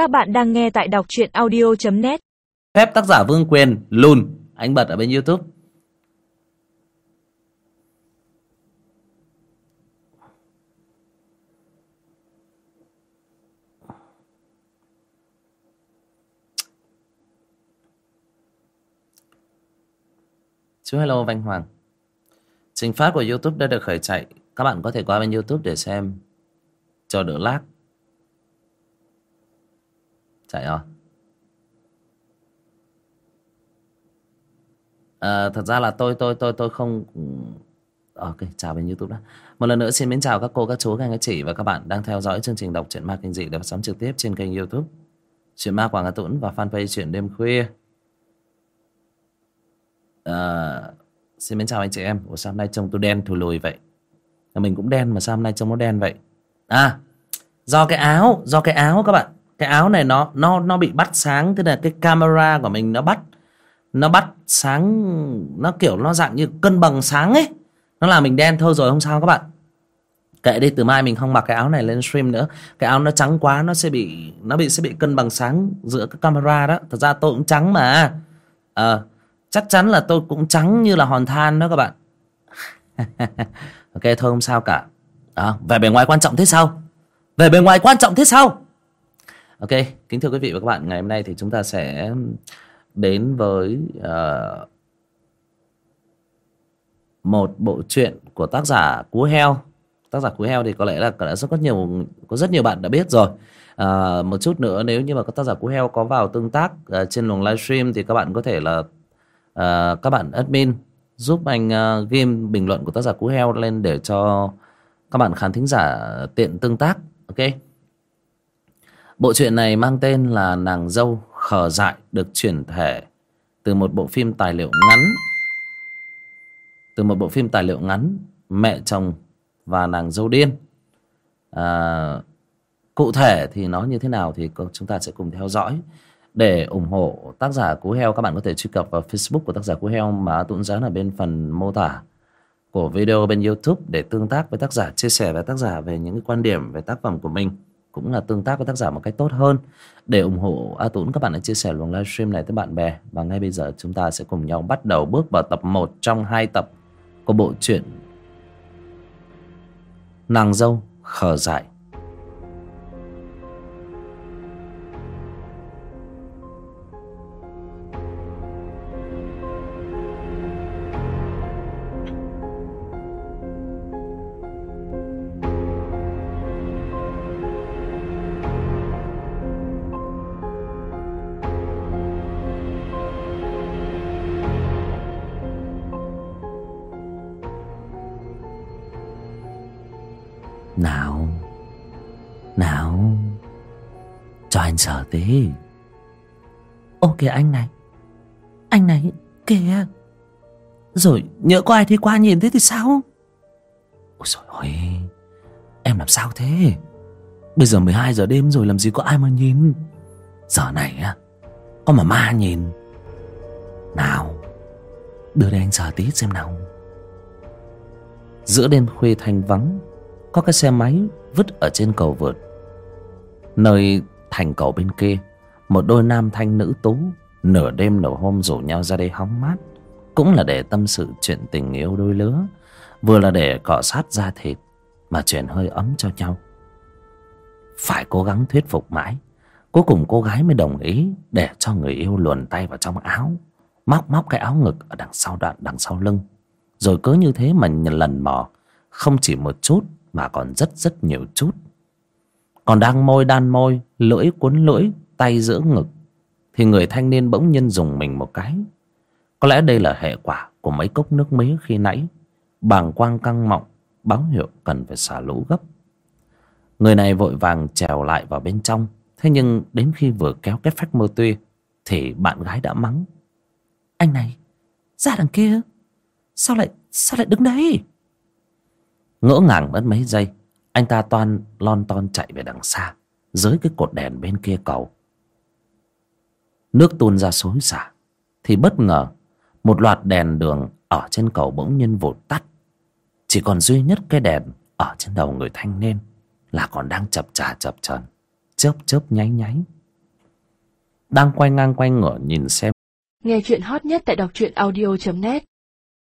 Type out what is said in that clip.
Các bạn đang nghe tại đọc truyện audio.net Phép tác giả Vương Quyền, Lùn. Anh bật ở bên Youtube. Chú hello Văn Hoàng. Trình phát của Youtube đã được khởi chạy. Các bạn có thể qua bên Youtube để xem. Cho đỡ lag Chạy rồi. À, Thật ra là tôi tôi tôi tôi không ờ, Ok, chào bên Youtube đó Một lần nữa xin mến chào các cô, các chú, các anh, các chị Và các bạn đang theo dõi chương trình đọc truyện ma kinh dị Được sóng trực tiếp trên kênh Youtube. Chuyện ma Quảng Hà tuấn và fanpage Chuyện đêm khuya. À, Xin mến chào anh chị em. Ủa sao hôm nay trông tôi đen thù lùi vậy? Mình cũng đen mà sao hôm nay trông nó đen vậy? À Do cái áo Do cái áo các bạn. Cái áo này nó nó nó bị bắt sáng Tức là cái camera của mình nó bắt Nó bắt sáng Nó kiểu nó dạng như cân bằng sáng ấy. Nó làm mình đen thôi rồi không sao các bạn. Kệ đi từ mai mình không mặc cái áo này lên stream nữa. Cái áo nó trắng quá Nó sẽ bị Nó bị sẽ bị cân bằng sáng Giữa cái camera đó. Thật ra tôi cũng trắng mà. Ờ à, chắc chắn là tôi cũng trắng như là hòn than đó các bạn. Ok thôi không sao cả. À, về bề ngoài quan trọng thế sao? Về bề ngoài quan trọng thế sao? Ok kính thưa quý vị và các bạn ngày hôm nay thì chúng ta sẽ đến với uh, một bộ truyện của tác giả cú heo. Tác giả cú heo thì có lẽ là đã rất có nhiều có rất nhiều bạn đã biết rồi. À, một chút nữa nếu như mà các tác giả cú heo có vào tương tác uh, trên luồng livestream thì các bạn có thể là uh, các bạn admin giúp anh uh, game bình luận của tác giả cú heo lên để cho các bạn khán thính giả tiện tương tác ok? Bộ truyện này mang tên là nàng dâu khờ dại được chuyển thể từ một bộ phim tài liệu ngắn từ một bộ phim tài liệu ngắn mẹ chồng và nàng dâu điên. À, cụ thể thì nó như thế nào thì chúng ta sẽ cùng theo dõi. Để ủng hộ tác giả Cú Heo các bạn có thể truy cập vào Facebook của tác giả Cú Heo mà tuấn giá ở bên phần mô tả của video bên YouTube để tương tác với tác giả chia sẻ với tác giả về những quan điểm về tác phẩm của mình cũng là tương tác với tác giả một cách tốt hơn. Để ủng hộ A Tún các bạn hãy chia sẻ luồng livestream này tới bạn bè. Và ngay bây giờ, chúng ta sẽ cùng nhau bắt đầu bước vào tập 1 trong hai tập của bộ truyện Nàng dâu khờ dại. Nào. Nào. Cho anh sờ tí. Ô, kìa, anh này. Anh này kìa. Rồi nhớ có ai đi qua nhìn thế thì sao? Ôi trời ơi, Em làm sao thế? Bây giờ 12 giờ đêm rồi, làm gì có ai mà nhìn? Giờ này á, Có mà ma nhìn. Nào, Đưa đây anh sờ tí xem nào. Giữa đêm khuya thanh vắng có cái xe máy vứt ở trên cầu vượt. Nơi thành cầu bên kia, một đôi nam thanh nữ tú nửa đêm nửa hôm rủ nhau ra đây hóng mát. Cũng là để tâm sự chuyện tình yêu đôi lứa, vừa là để cọ sát da thịt mà chuyển hơi ấm cho nhau. Phải cố gắng thuyết phục mãi, cuối cùng cô gái mới đồng ý để cho người yêu luồn tay vào trong áo, móc móc cái áo ngực ở đằng sau đoạn, đằng sau lưng. Rồi cứ như thế mà lần mò, không chỉ một chút mà còn rất rất nhiều chút. Còn đang môi đan môi, lưỡi cuốn lưỡi, tay giữ ngực, thì người thanh niên bỗng nhiên dùng mình một cái. Có lẽ đây là hệ quả của mấy cốc nước mía khi nãy. Bàng quang căng mọng, báo hiệu cần phải xả lũ gấp. Người này vội vàng trèo lại vào bên trong. Thế nhưng đến khi vừa kéo cái phách mơ tuy, thì bạn gái đã mắng. Anh này, ra đằng kia. Sao lại sao lại đứng đấy? Ngỡ ngàng mất mấy giây, anh ta toan lon ton chạy về đằng xa, dưới cái cột đèn bên kia cầu. Nước tuôn ra xối xả, thì bất ngờ, một loạt đèn đường ở trên cầu bỗng nhiên vụt tắt. Chỉ còn duy nhất cái đèn ở trên đầu người thanh niên là còn đang chập chà chập chờn, chớp chớp nháy nháy. Đang quay ngang quay ngửa nhìn xem. Nghe chuyện hot nhất tại đọc truyện audio.net